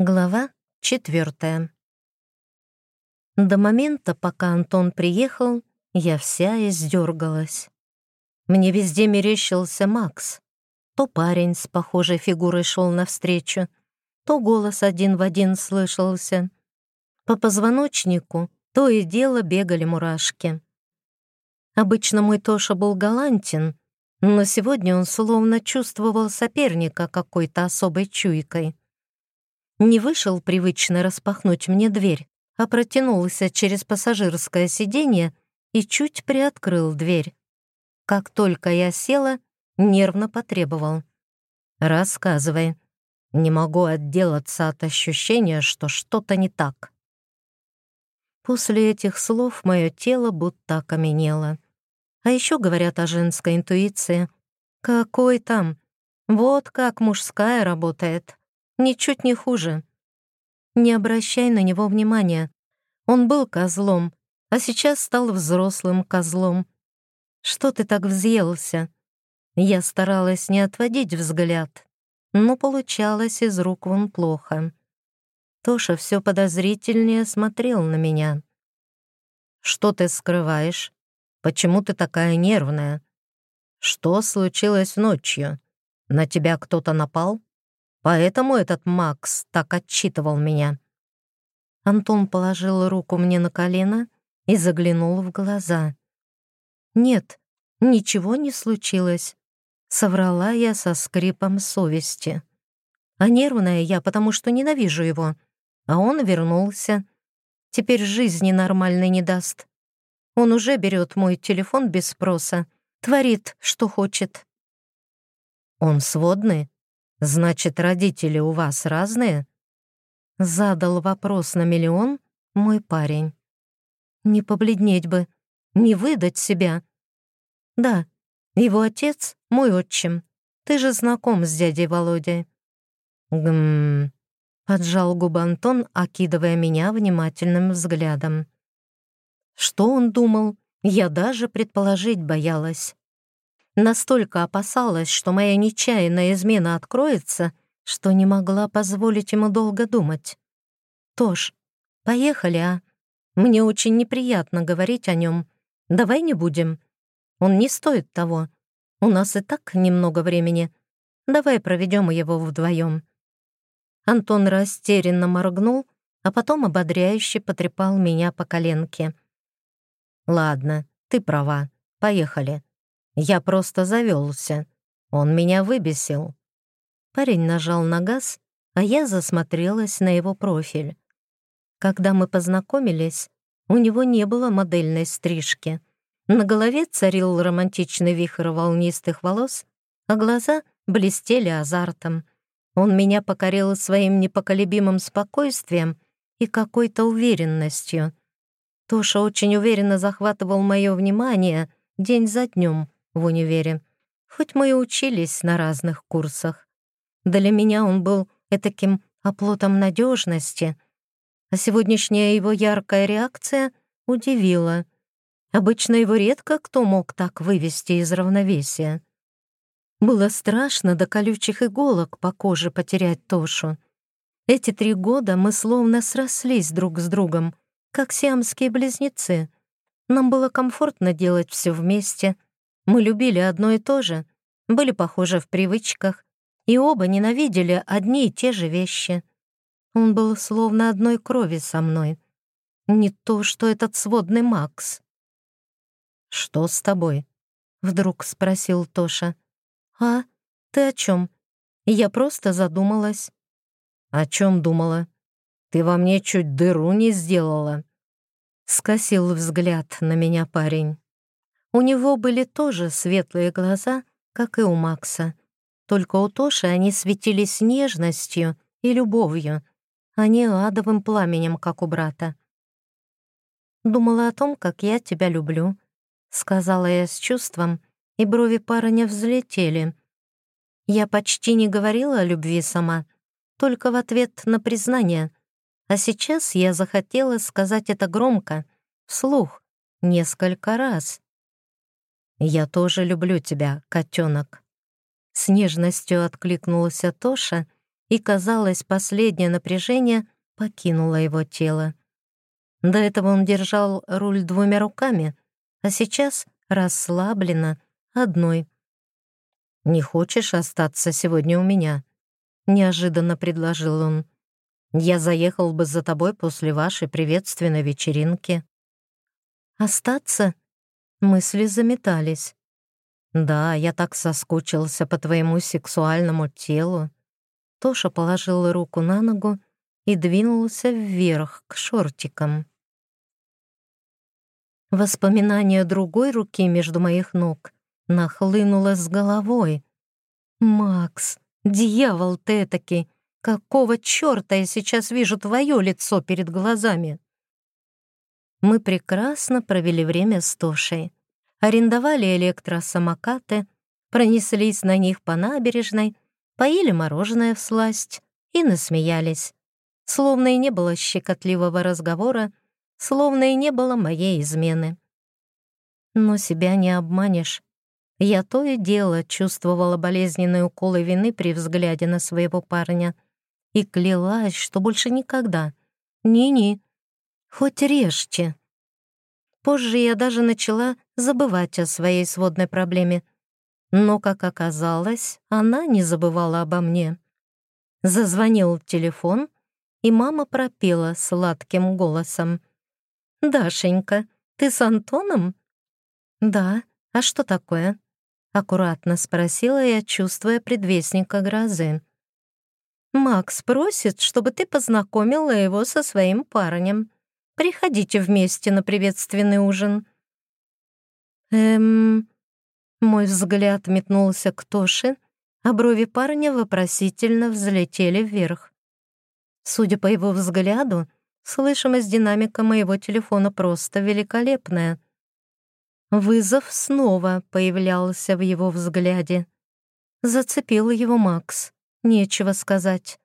Глава четвертая. До момента, пока Антон приехал, я вся издергалась. Мне везде мерещился Макс. То парень с похожей фигурой шел навстречу, то голос один в один слышался. По позвоночнику то и дело бегали мурашки. Обычно мой Тоша был галантен, но сегодня он словно чувствовал соперника какой-то особой чуйкой не вышел привычно распахнуть мне дверь, а протянулся через пассажирское сиденье и чуть приоткрыл дверь. Как только я села, нервно потребовал. «Рассказывай. Не могу отделаться от ощущения, что что-то не так». После этих слов мое тело будто окаменело. А еще говорят о женской интуиции. Какой там? Вот как мужская работает. Ничуть не хуже. Не обращай на него внимания. Он был козлом, а сейчас стал взрослым козлом. Что ты так взъелся? Я старалась не отводить взгляд, но получалось из рук вон плохо. Тоша все подозрительнее смотрел на меня. «Что ты скрываешь? Почему ты такая нервная? Что случилось ночью? На тебя кто-то напал?» Поэтому этот Макс так отчитывал меня. Антон положил руку мне на колено и заглянул в глаза. «Нет, ничего не случилось», — соврала я со скрипом совести. А нервная я, потому что ненавижу его. А он вернулся. Теперь жизни нормальной не даст. Он уже берет мой телефон без спроса, творит, что хочет. «Он сводный?» «Значит, родители у вас разные?» Задал вопрос на миллион мой парень. «Не побледнеть бы, не выдать себя». «Да, его отец — мой отчим. Ты же знаком с дядей Володей». «Гм...» — поджал губы Антон, окидывая меня внимательным взглядом. Что он думал, я даже предположить боялась. Настолько опасалась, что моя нечаянная измена откроется, что не могла позволить ему долго думать. «Тош, поехали, а? Мне очень неприятно говорить о нем. Давай не будем. Он не стоит того. У нас и так немного времени. Давай проведем его вдвоем». Антон растерянно моргнул, а потом ободряюще потрепал меня по коленке. «Ладно, ты права. Поехали. Я просто завелся. Он меня выбесил. Парень нажал на газ, а я засмотрелась на его профиль. Когда мы познакомились, у него не было модельной стрижки. На голове царил романтичный вихрь волнистых волос, а глаза блестели азартом. Он меня покорил своим непоколебимым спокойствием и какой-то уверенностью. Тоша очень уверенно захватывал мое внимание день за днем, в универе, хоть мы и учились на разных курсах. Для меня он был этаким оплотом надежности, а сегодняшняя его яркая реакция удивила. Обычно его редко кто мог так вывести из равновесия. Было страшно до колючих иголок по коже потерять Тошу. Эти три года мы словно срослись друг с другом, как сиамские близнецы. Нам было комфортно делать все вместе — мы любили одно и то же, были похожи в привычках, и оба ненавидели одни и те же вещи. Он был словно одной крови со мной. Не то, что этот сводный Макс. «Что с тобой?» — вдруг спросил Тоша. «А? Ты о чем? Я просто задумалась». «О чем думала? Ты во мне чуть дыру не сделала». Скосил взгляд на меня парень. У него были тоже светлые глаза, как и у Макса. Только у Тоши они светились нежностью и любовью, а не адовым пламенем, как у брата. «Думала о том, как я тебя люблю», — сказала я с чувством, и брови парня взлетели. Я почти не говорила о любви сама, только в ответ на признание. А сейчас я захотела сказать это громко, вслух, несколько раз. «Я тоже люблю тебя, котенок». С нежностью откликнулась Тоша и, казалось, последнее напряжение покинуло его тело. До этого он держал руль двумя руками, а сейчас расслабленно, одной. «Не хочешь остаться сегодня у меня?» — неожиданно предложил он. «Я заехал бы за тобой после вашей приветственной вечеринки». «Остаться?» Мысли заметались. «Да, я так соскучился по твоему сексуальному телу». Тоша положил руку на ногу и двинулся вверх, к шортикам. Воспоминание другой руки между моих ног нахлынуло с головой. «Макс, дьявол ты этакий! Какого черта я сейчас вижу твое лицо перед глазами?» Мы прекрасно провели время с Тошей. Арендовали электросамокаты, пронеслись на них по набережной, поели мороженое в сласть и насмеялись. Словно и не было щекотливого разговора, словно и не было моей измены. Но себя не обманешь. Я то и дело чувствовала болезненные уколы вины при взгляде на своего парня и клялась, что больше никогда. Ни-ни, хоть режьте. Позже я даже начала забывать о своей сводной проблеме. Но, как оказалось, она не забывала обо мне. Зазвонил телефон, и мама пропела сладким голосом. «Дашенька, ты с Антоном?» «Да. А что такое?» Аккуратно спросила я, чувствуя предвестника грозы. «Макс просит, чтобы ты познакомила его со своим парнем. Приходите вместе на приветственный ужин». «Эм...» Мой взгляд метнулся к Тоше, а брови парня вопросительно взлетели вверх. Судя по его взгляду, слышимость динамика моего телефона просто великолепная. Вызов снова появлялся в его взгляде. Зацепил его Макс, нечего сказать.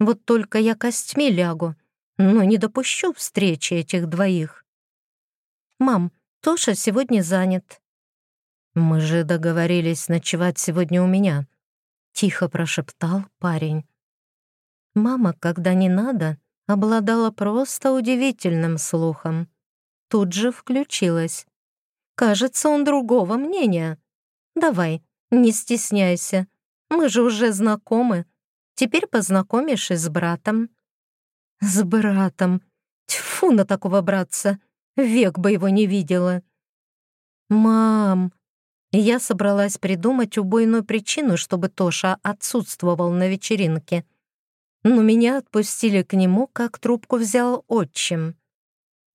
Вот только я костьми лягу, но не допущу встречи этих двоих. «Мам, Тоша сегодня занят». «Мы же договорились ночевать сегодня у меня», — тихо прошептал парень. Мама, когда не надо, обладала просто удивительным слухом. Тут же включилась. «Кажется, он другого мнения. Давай, не стесняйся. Мы же уже знакомы. Теперь познакомишь и с братом». «С братом? Тьфу на такого братца! Век бы его не видела!» «Мам!» Я собралась придумать убойную причину, чтобы Тоша отсутствовал на вечеринке но меня отпустили к нему, как трубку взял отчим.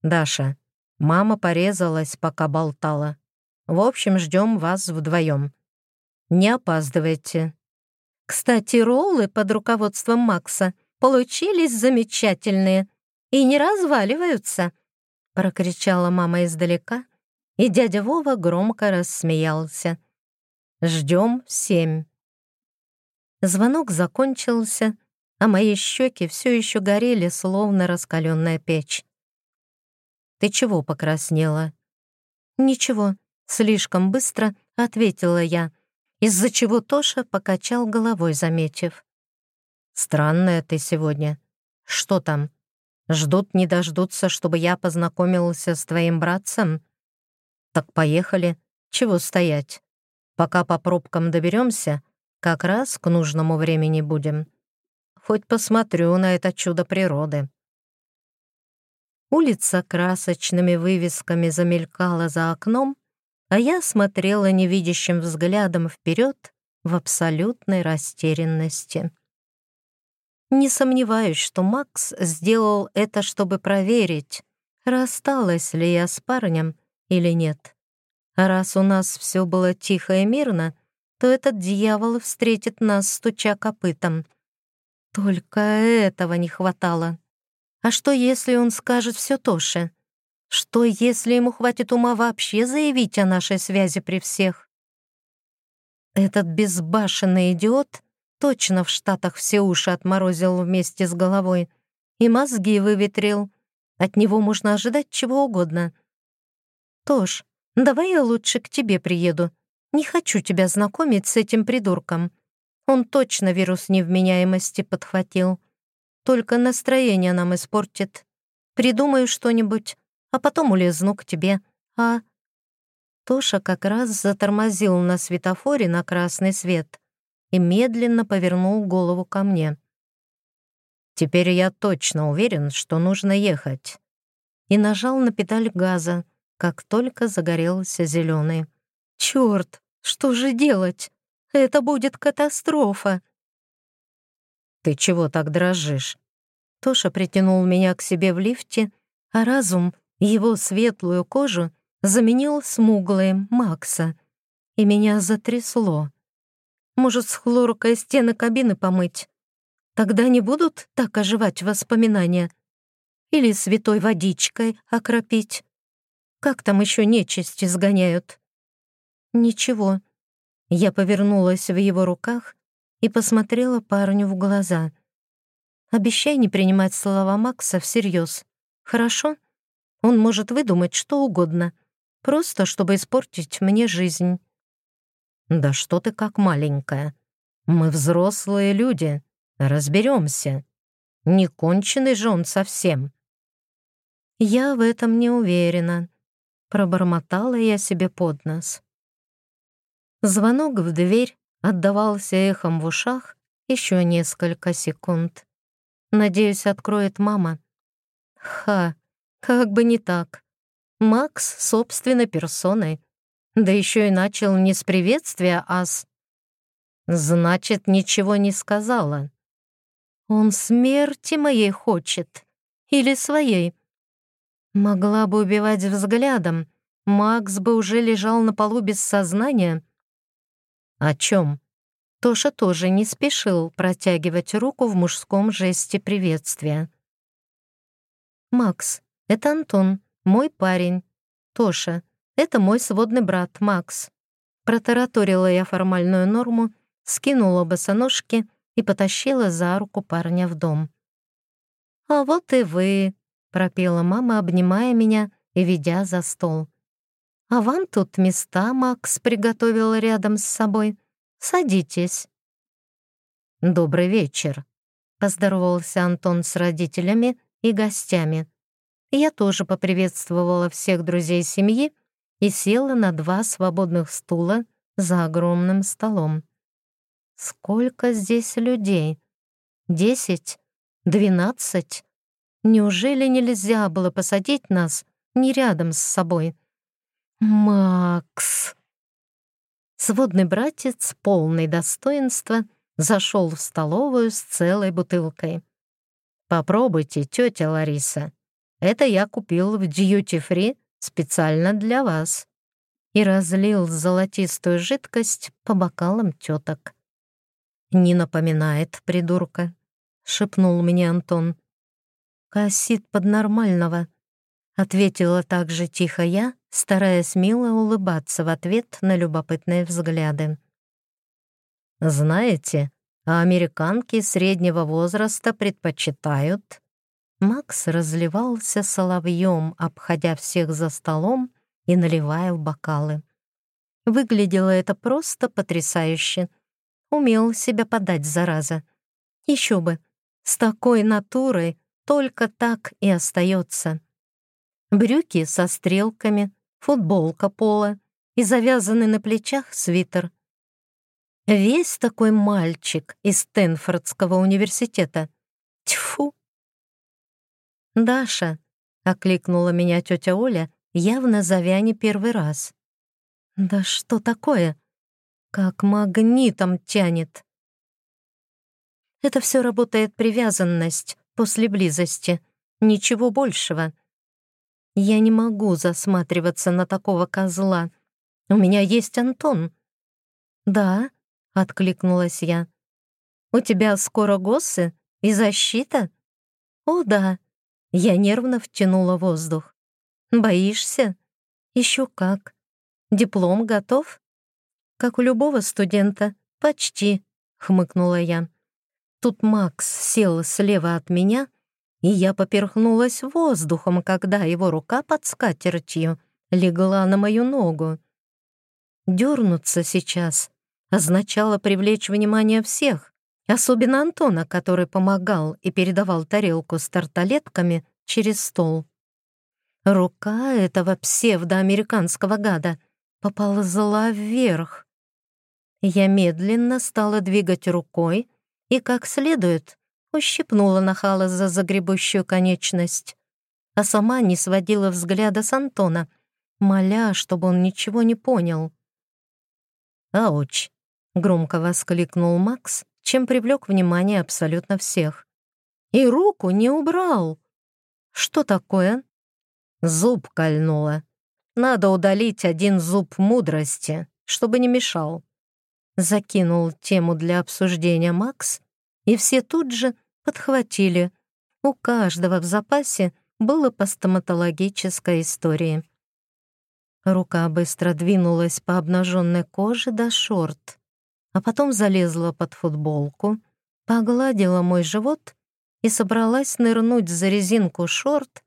«Даша, мама порезалась, пока болтала. В общем, ждем вас вдвоем. Не опаздывайте». Кстати, роллы под руководством Макса получились замечательные и не разваливаются, прокричала мама издалека, и дядя Вова громко рассмеялся. «Ждем семь». Звонок закончился, а мои щеки все еще горели, словно раскаленная печь. «Ты чего покраснела?» «Ничего», — слишком быстро ответила я, из-за чего Тоша покачал головой, заметив. «Странная ты сегодня. Что там? Ждут не дождутся, чтобы я познакомился с твоим братцем? Так поехали. Чего стоять? Пока по пробкам доберемся, как раз к нужному времени будем» хоть посмотрю на это чудо природы. Улица красочными вывесками замелькала за окном, а я смотрела невидящим взглядом вперед в абсолютной растерянности. Не сомневаюсь, что Макс сделал это, чтобы проверить, рассталась ли я с парнем или нет. А раз у нас все было тихо и мирно, то этот дьявол встретит нас, стуча копытом. Только этого не хватало. А что, если он скажет все Тоше? Что, если ему хватит ума вообще заявить о нашей связи при всех? Этот безбашенный идиот точно в Штатах все уши отморозил вместе с головой и мозги выветрил. От него можно ожидать чего угодно. Тош, давай я лучше к тебе приеду. Не хочу тебя знакомить с этим придурком. Он точно вирус невменяемости подхватил. Только настроение нам испортит. Придумаю что-нибудь, а потом улезну к тебе. А...» Тоша как раз затормозил на светофоре на красный свет и медленно повернул голову ко мне. «Теперь я точно уверен, что нужно ехать». И нажал на педаль газа, как только загорелся зеленый. «Черт, что же делать? Это будет катастрофа!» «Ты чего так дрожишь?» Тоша притянул меня к себе в лифте, а разум, его светлую кожу, заменил смуглым Макса, и меня затрясло. Может, с хлоркой стены кабины помыть? Тогда не будут так оживать воспоминания? Или святой водичкой окропить? Как там еще нечисть изгоняют? Ничего. Я повернулась в его руках и посмотрела парню в глаза. Обещай не принимать слова Макса всерьез. Хорошо? Он может выдумать что угодно — Просто, чтобы испортить мне жизнь. Да что ты как маленькая. Мы взрослые люди, разберемся. Не конченый же он совсем. Я в этом не уверена. Пробормотала я себе под нос. Звонок в дверь отдавался эхом в ушах еще несколько секунд. Надеюсь, откроет мама. Ха, как бы не так. Макс собственной персоной. Да еще и начал не с приветствия, а с... Значит, ничего не сказала. Он смерти моей хочет. Или своей. Могла бы убивать взглядом. Макс бы уже лежал на полу без сознания. О чем? Тоша тоже не спешил протягивать руку в мужском жесте приветствия. «Макс, это Антон. Мой парень, Тоша, это мой сводный брат, Макс. Протараторила я формальную норму, скинула босоножки и потащила за руку парня в дом. «А вот и вы», — пропела мама, обнимая меня и ведя за стол. «А вам тут места Макс приготовил рядом с собой. Садитесь». «Добрый вечер», — поздоровался Антон с родителями и гостями. Я тоже поприветствовала всех друзей семьи и села на два свободных стула за огромным столом. Сколько здесь людей? Десять? Двенадцать? Неужели нельзя было посадить нас не рядом с собой? Макс! Сводный братец, полный достоинства, зашел в столовую с целой бутылкой. «Попробуйте, тетя Лариса», это я купил в дьюти-фри специально для вас» и разлил золотистую жидкость по бокалам теток. «Не напоминает придурка», — шепнул мне Антон. «Косит под нормального», — ответила также тихо я, стараясь мило улыбаться в ответ на любопытные взгляды. «Знаете, а американки среднего возраста предпочитают Макс разливался соловьем, обходя всех за столом и наливая в бокалы. Выглядело это просто потрясающе. Умел себя подать, зараза. Еще бы, с такой натурой только так и остается. Брюки со стрелками, футболка пола и завязанный на плечах свитер. Весь такой мальчик из Стэнфордского университета. Тьфу! «Даша», — окликнула меня тетя Оля, явно зовя не первый раз. «Да что такое? Как магнитом тянет!» «Это все работает привязанность после близости. Ничего большего. Я не могу засматриваться на такого козла. У меня есть Антон». «Да», — откликнулась я. «У тебя скоро госсы и защита?» «О, да», я нервно втянула воздух. «Боишься?» «Еще как. Диплом готов?» «Как у любого студента. Почти», — хмыкнула я. Тут Макс сел слева от меня, и я поперхнулась воздухом, когда его рука под скатертью легла на мою ногу. Дернуться сейчас, означало привлечь внимание всех, особенно Антона, который помогал и передавал тарелку с тарталетками через стол. Рука этого псевдоамериканского гада поползла вверх. Я медленно стала двигать рукой и, как следует, ущипнула нахала за загребущую конечность, а сама не сводила взгляда с Антона, моля, чтобы он ничего не понял. «Ауч!» — громко воскликнул Макс, чем привлек внимание абсолютно всех. «И руку не убрал!» «Что такое?» Зуб кольнула. Надо удалить один зуб мудрости, чтобы не мешал. Закинул тему для обсуждения Макс, и все тут же подхватили. У каждого в запасе было по стоматологической истории. Рука быстро двинулась по обнаженной коже до шорт, а потом залезла под футболку, погладила мой живот и собралась нырнуть за резинку шорт,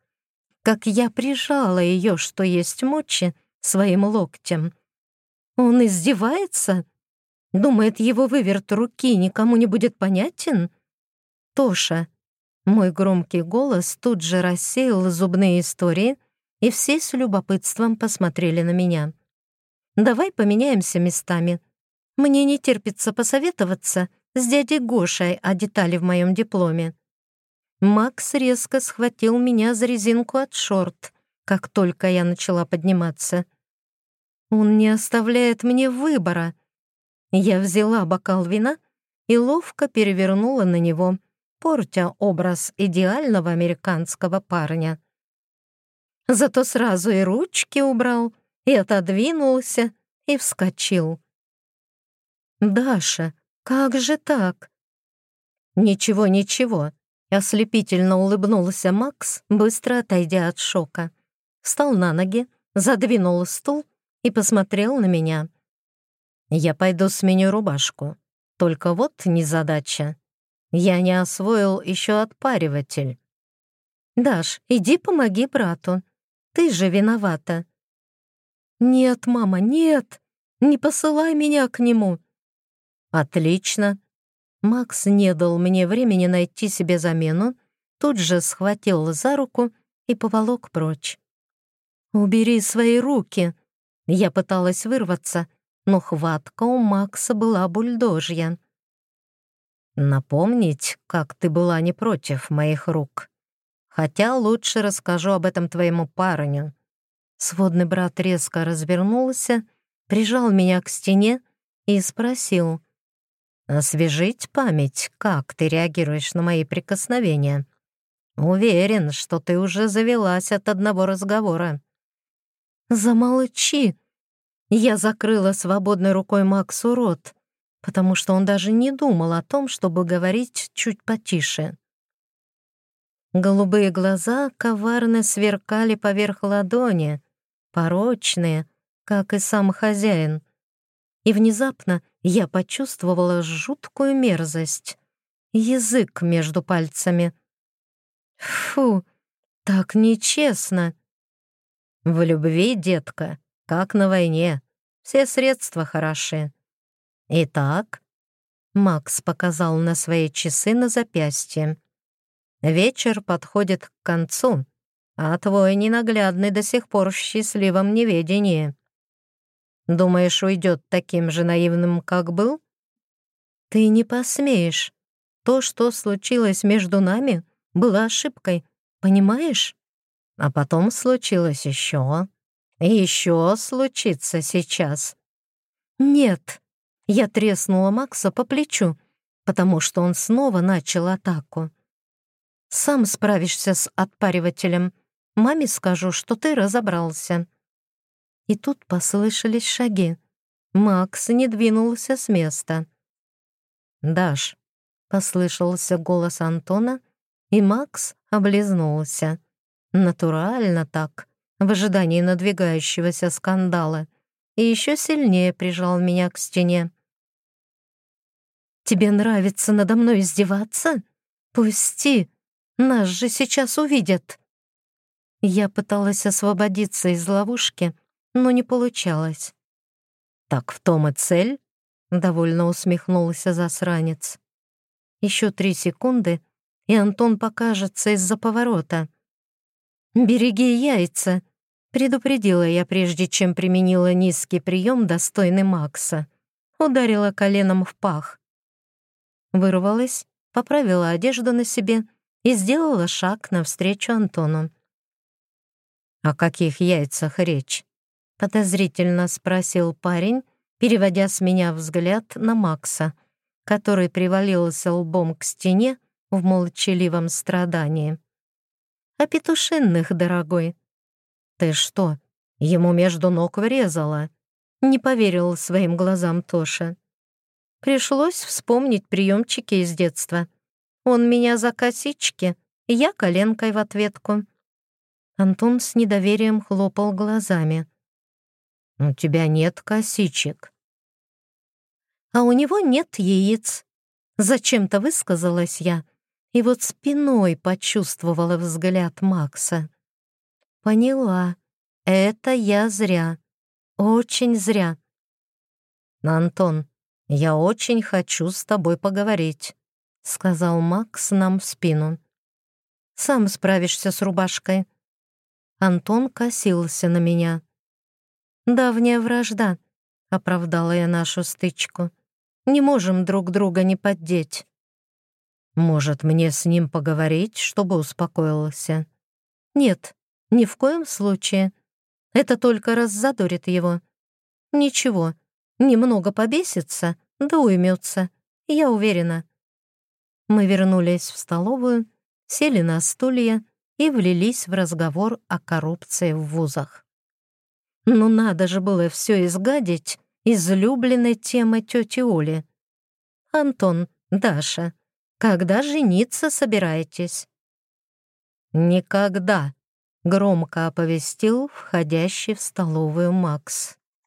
как я прижала ее, что есть мочи, своим локтем. Он издевается? Думает, его выверт руки никому не будет понятен? Тоша. Мой громкий голос тут же рассеял зубные истории, и все с любопытством посмотрели на меня. «Давай поменяемся местами. Мне не терпится посоветоваться с дядей Гошей о детали в моем дипломе». Макс резко схватил меня за резинку от шорт, как только я начала подниматься. Он не оставляет мне выбора. Я взяла бокал вина и ловко перевернула на него, портя образ идеального американского парня. Зато сразу и ручки убрал, и отодвинулся, и вскочил. «Даша, как же так?» «Ничего, ничего», Ослепительно улыбнулся Макс, быстро отойдя от шока. Встал на ноги, задвинул стул и посмотрел на меня. «Я пойду сменю рубашку. Только вот незадача. Я не освоил еще отпариватель». «Даш, иди помоги брату. Ты же виновата». «Нет, мама, нет! Не посылай меня к нему!» «Отлично. Макс не дал мне времени найти себе замену, тут же схватил за руку и поволок прочь. «Убери свои руки!» Я пыталась вырваться, но хватка у Макса была бульдожья. «Напомнить, как ты была не против моих рук. Хотя лучше расскажу об этом твоему парню». Сводный брат резко развернулся, прижал меня к стене и спросил — Освежить память, как ты реагируешь на мои прикосновения. Уверен, что ты уже завелась от одного разговора. Замолчи. Я закрыла свободной рукой Максу рот, потому что он даже не думал о том, чтобы говорить чуть потише. Голубые глаза коварно сверкали поверх ладони, порочные, как и сам хозяин. И внезапно я почувствовала жуткую мерзость. Язык между пальцами. Фу, так нечестно. В любви, детка, как на войне. Все средства хороши. Итак, Макс показал на свои часы на запястье. Вечер подходит к концу, а твой ненаглядный до сих пор в счастливом неведении. Думаешь, уйдет таким же наивным, как был? Ты не посмеешь. То, что случилось между нами, было ошибкой, понимаешь? А потом случилось еще. И еще случится сейчас. Нет. Я треснула Макса по плечу, потому что он снова начал атаку. Сам справишься с отпаривателем. Маме скажу, что ты разобрался. И тут послышались шаги. Макс не двинулся с места. «Даш», — послышался голос Антона, и Макс облизнулся. Натурально так, в ожидании надвигающегося скандала, и еще сильнее прижал меня к стене. «Тебе нравится надо мной издеваться? Пусти! Нас же сейчас увидят!» Я пыталась освободиться из ловушки, но не получалось. «Так в том и цель?» — довольно усмехнулся засранец. Еще три секунды, и Антон покажется из-за поворота. «Береги яйца!» — предупредила я, прежде чем применила низкий прием, достойный Макса. Ударила коленом в пах. Вырвалась, поправила одежду на себе и сделала шаг навстречу Антону. «О каких яйцах речь?» — подозрительно спросил парень, переводя с меня взгляд на Макса, который привалился лбом к стене в молчаливом страдании. «О петушинных, дорогой». «Ты что, ему между ног врезала?» — не поверил своим глазам Тоша. Пришлось вспомнить приемчики из детства. Он меня за косички, я коленкой в ответку. Антон с недоверием хлопал глазами. «У тебя нет косичек». «А у него нет яиц», — зачем-то высказалась я, и вот спиной почувствовала взгляд Макса. Поняла, это я зря, очень зря. «Антон, я очень хочу с тобой поговорить», — сказал Макс нам в спину. «Сам справишься с рубашкой». Антон косился на меня. «Давняя вражда», — оправдала я нашу стычку. «Не можем друг друга не поддеть». «Может, мне с ним поговорить, чтобы успокоился?» «Нет, ни в коем случае. Это только раззадорит его. Ничего, немного побесится, да уймется, я уверена». Мы вернулись в столовую, сели на стулья и влились в разговор о коррупции в вузах. Ну надо же было все изгадить излюбленной темы тети Оли. «Антон, Даша, когда жениться собираетесь?» «Никогда», — громко оповестил входящий в столовую Макс.